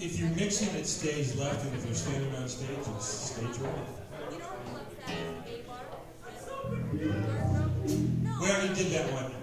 if you're mixing it stage left, and if you're standing on stage, it's stage right. We already did that one.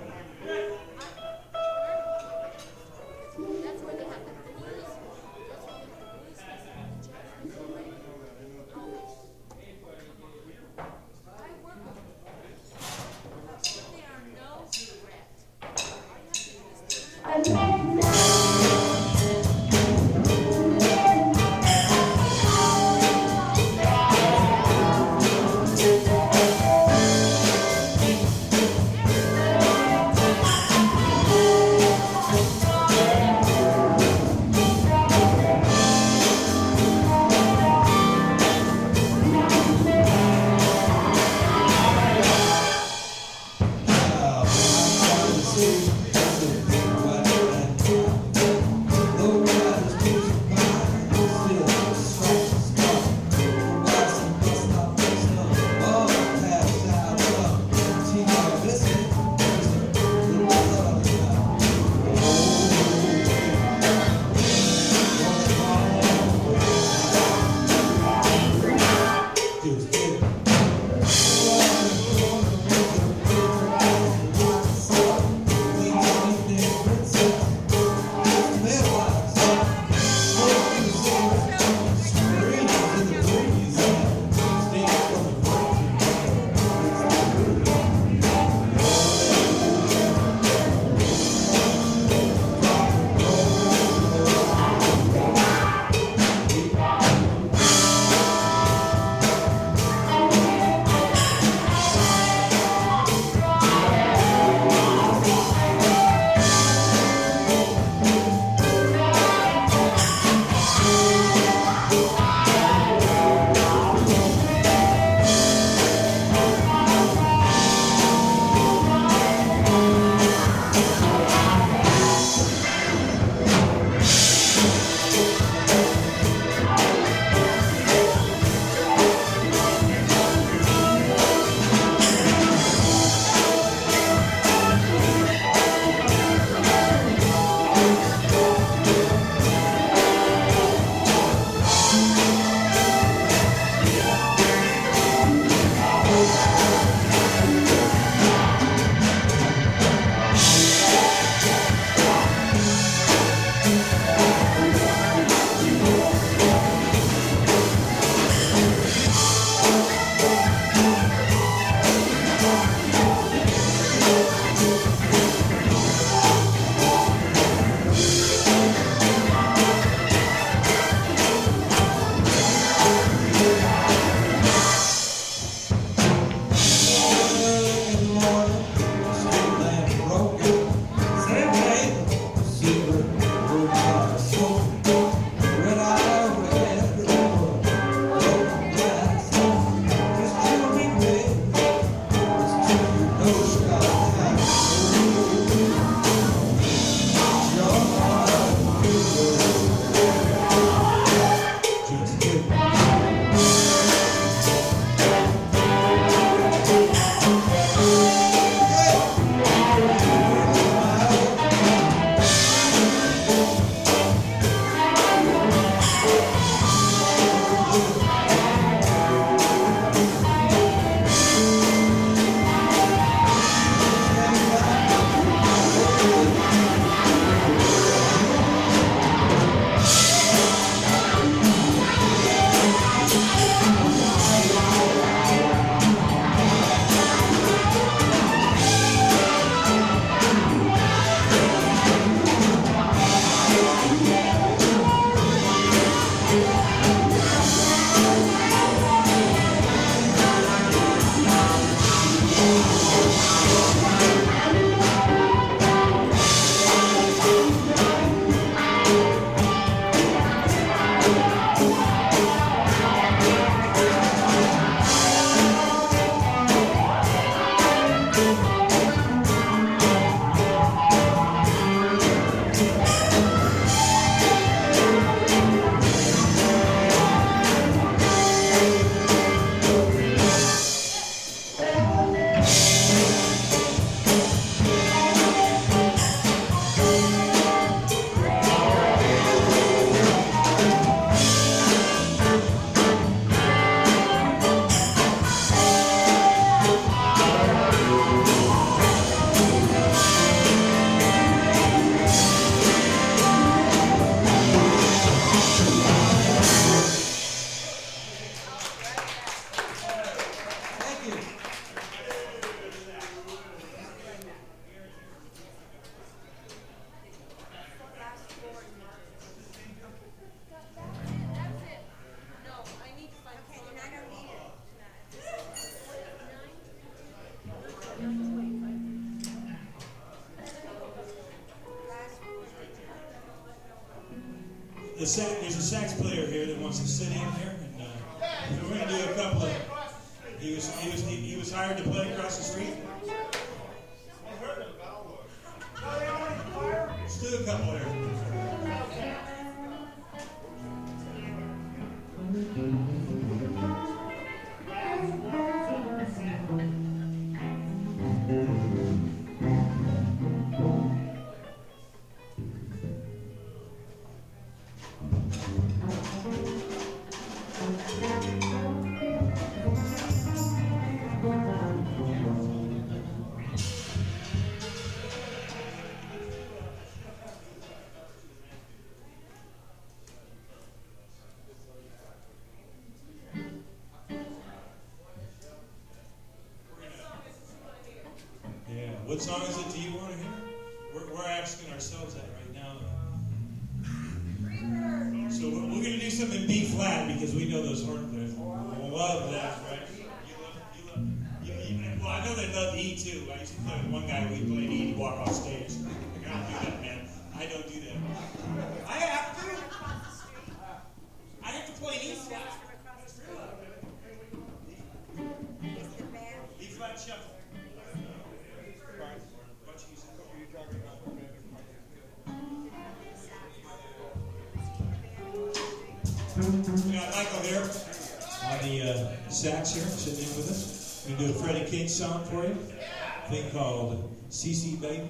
the sax, there's a sax player here that wants to sit in here, and uh, we're going to do a couple of. He was he was he, he was hired to play across the street. So is it uh, sax here sitting in with us. We're going to do a Freddie King song for you. A thing called See See Baby.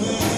Not.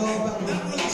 This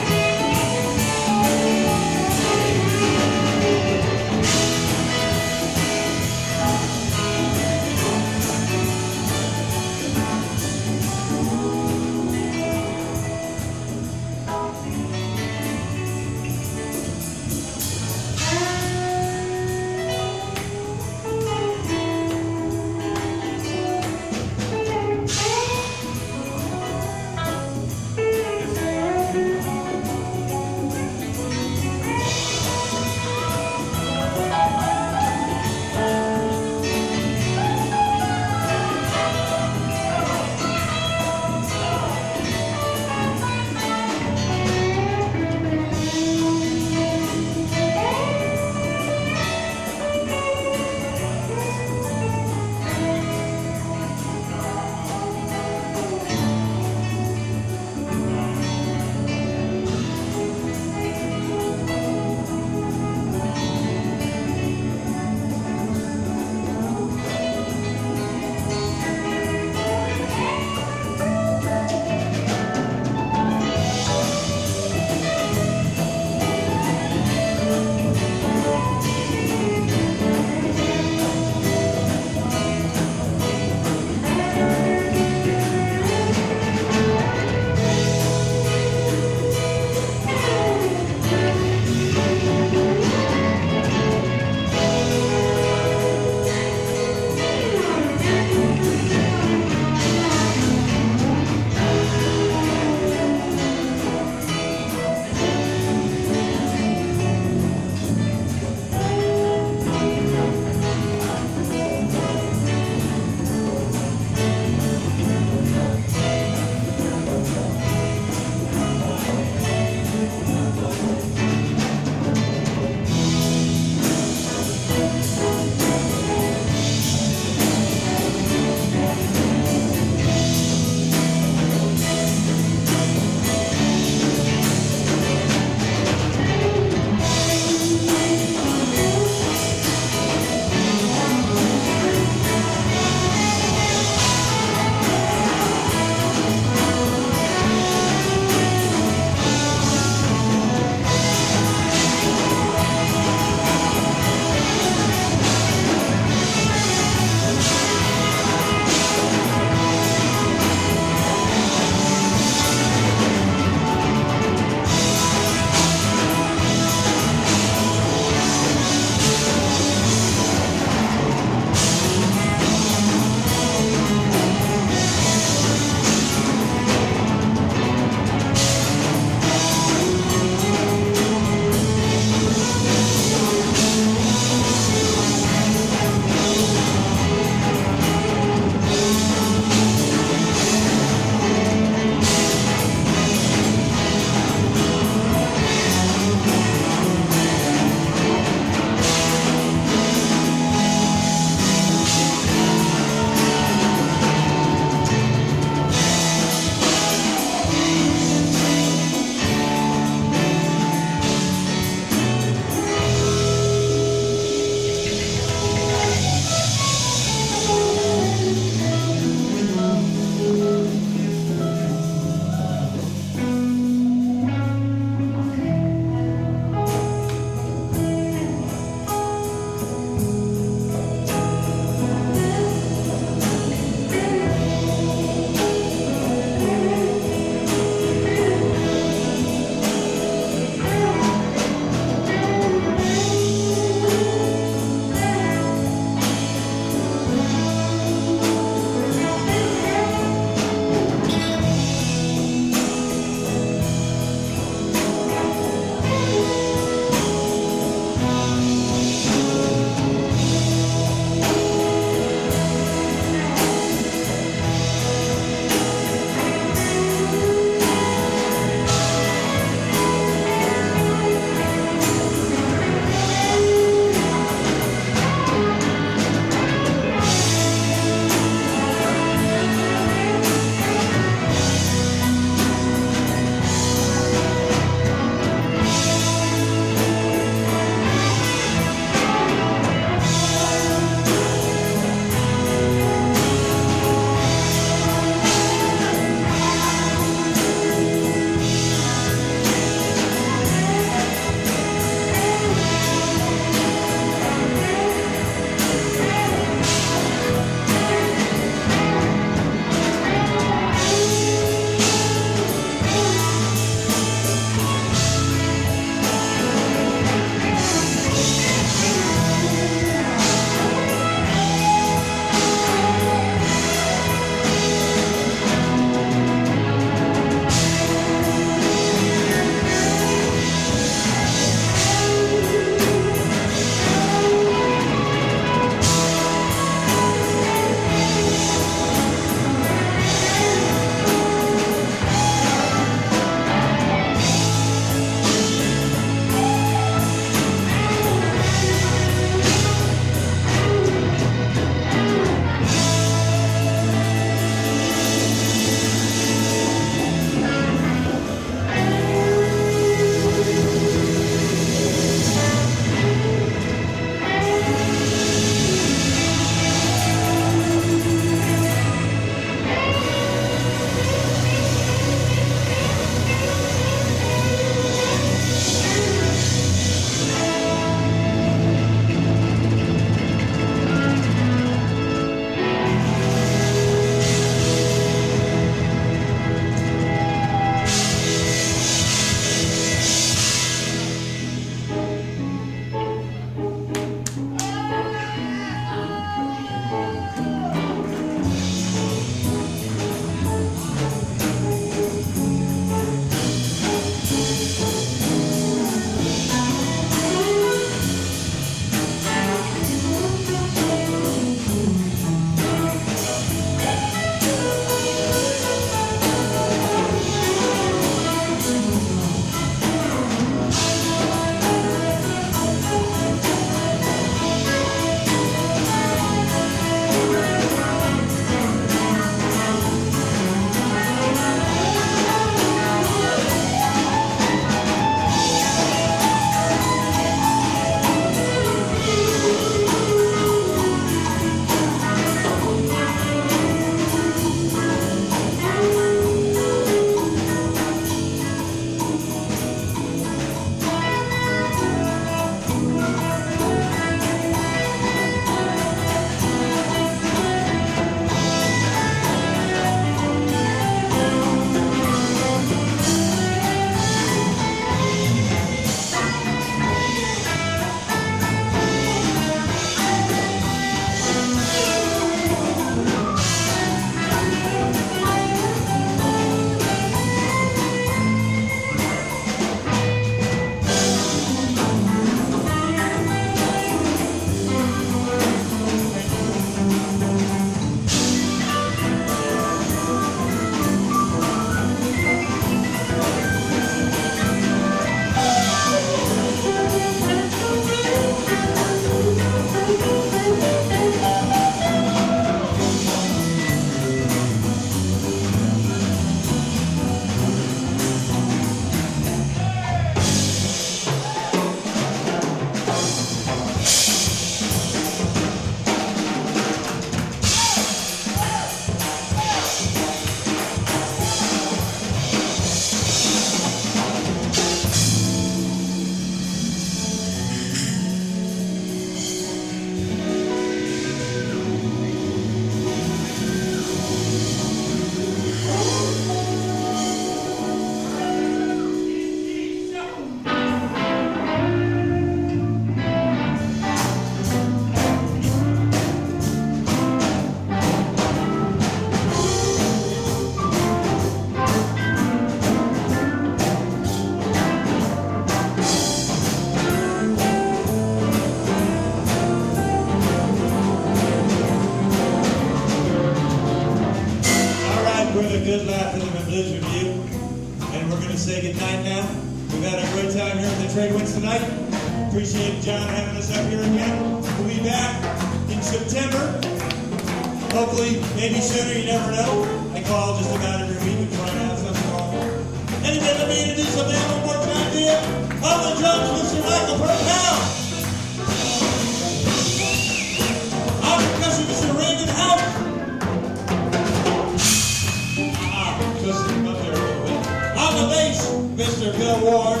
Mr. Bill Ward.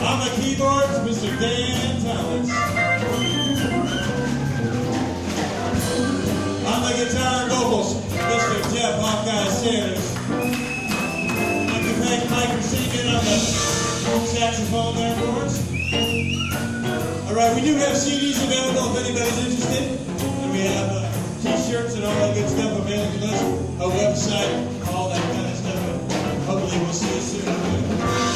On the keyboards, Mr. Dan Talents. On the guitar and vocals, Mr. Jeff Hawkeye Sanders. I'd like to thank Mike for singing on the saxophone there for us. All right, we do have CDs available if anybody's interested. And we have uh, t-shirts and all that good stuff available to us, a website, você se